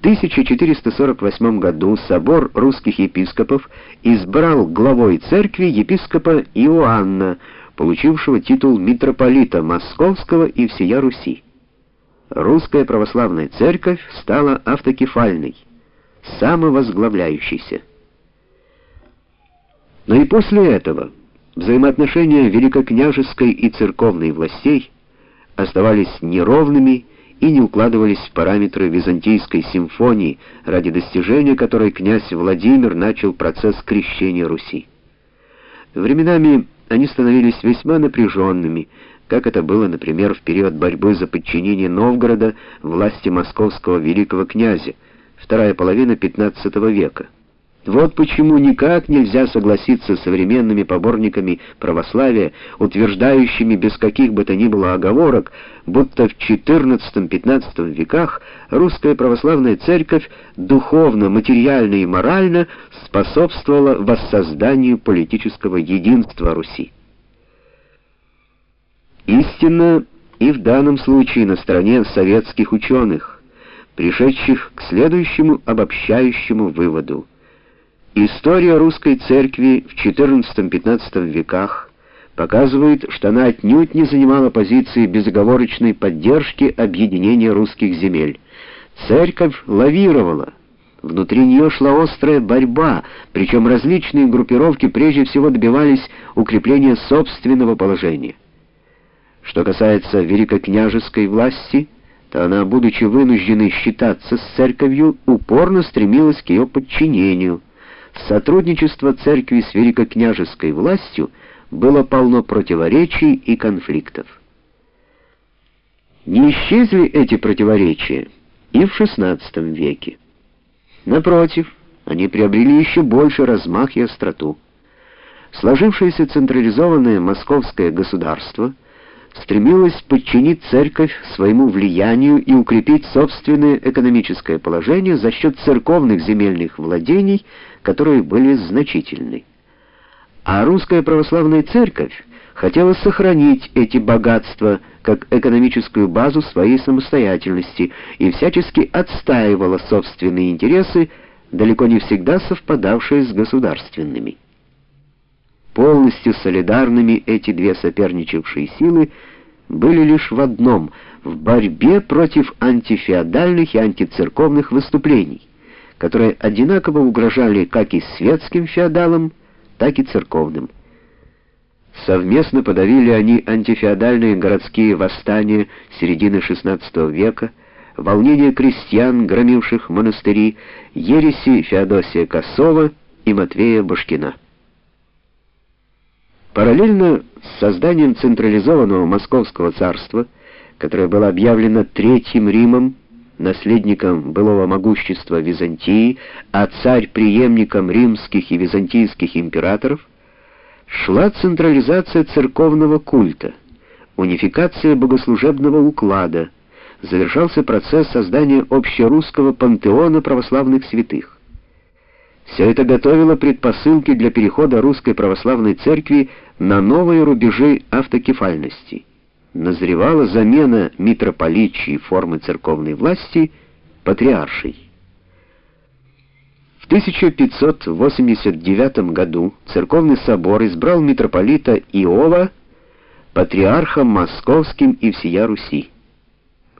1448 году собор русских епископов избрал главой церкви епископа Иоанна, получившего титул митрополита Московского и всея Руси. Русская православная церковь стала автокефальной, самовозглавляющейся. Но и после этого взаимоотношения великокняжеской и церковной властей оставались неровными и не укладывались в параметры византийской симфонии, ради достижения которой князь Владимир начал процесс крещения Руси. Временами они становились весьма напряженными, как это было, например, в период борьбы за подчинение Новгорода власти московского великого князя, вторая половина XV века. Вот почему никак нельзя согласиться с современными поборниками православия, утверждающими без каких бы то ни было оговорок, будто в XIV-XV веках русская православная церковь духовно, материально и морально способствовала воссозданию политического единства Руси. Истинно и в данном случае на стороне советских ученых, пришедших к следующему обобщающему выводу – История русской церкви в XIV-XV веках показывает, что она отнюдь не занимала позиции безоговорочной поддержки объединения русских земель. Церковь лавировала. Внутри нее шла острая борьба, причем различные группировки прежде всего добивались укрепления собственного положения. Что касается великокняжеской власти, то она, будучи вынужденной считаться с церковью, упорно стремилась к ее подчинению – сотрудничество церкви с великокняжеской властью было полно противоречий и конфликтов. Не исчезли эти противоречия и в XVI веке. Напротив, они приобрели еще больше размах и остроту. Сложившееся централизованное московское государство — стремилась подчинить церковь своему влиянию и укрепить собственное экономическое положение за счет церковных земельных владений, которые были значительны. А русская православная церковь хотела сохранить эти богатства как экономическую базу своей самостоятельности и всячески отстаивала собственные интересы, далеко не всегда совпадавшие с государственными. Полностью солидарными эти две соперничавшие силы были лишь в одном — в борьбе против антифеодальных и антицерковных выступлений, которые одинаково угрожали как и светским феодалам, так и церковным. Совместно подавили они антифеодальные городские восстания середины XVI века, волнения крестьян, громивших монастыри, ереси Феодосия Косова и Матвея Башкина. Параллельно с созданием централизованного Московского царства, которое было объявлено Третьим Римом, наследником былого могущества Византии, а царь преемником римских и византийских императоров, шла централизация церковного культа, унификация богослужебного уклада, завершался процесс создания общерусского пантеона православных святых. Все это готовило предпосылки для перехода русской православной церкви на новые рубежи автокефальности. Назревала замена митрополичьей формы церковной власти патриаршей. В 1589 году церковный собор избрал митрополита Иова патриархом московским и всея Руси,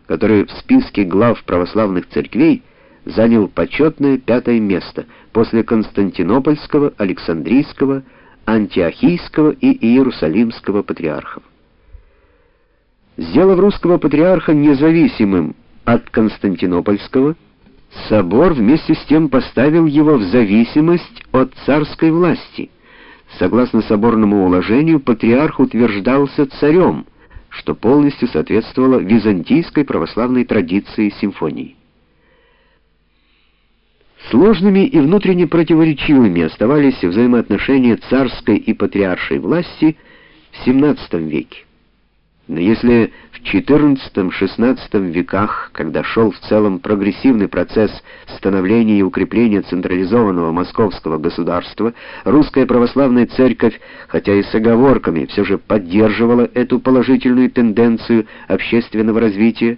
который в списке глав православных церквей занял почетное пятое место после Константинопольского, Александрийского, Антиохийского и Иерусалимского патриархов. Сделав русского патриарха независимым от Константинопольского, собор вместе с тем поставил его в зависимость от царской власти. Согласно соборному уложению, патриарх утверждался царем, что полностью соответствовало византийской православной традиции симфонии. Сложными и внутренне противоречивыми оставались взаимоотношения царской и патриаршей власти в XVII веке. Но если в XIV-XVI веках, когда шел в целом прогрессивный процесс становления и укрепления централизованного московского государства, русская православная церковь, хотя и с оговорками, все же поддерживала эту положительную тенденцию общественного развития,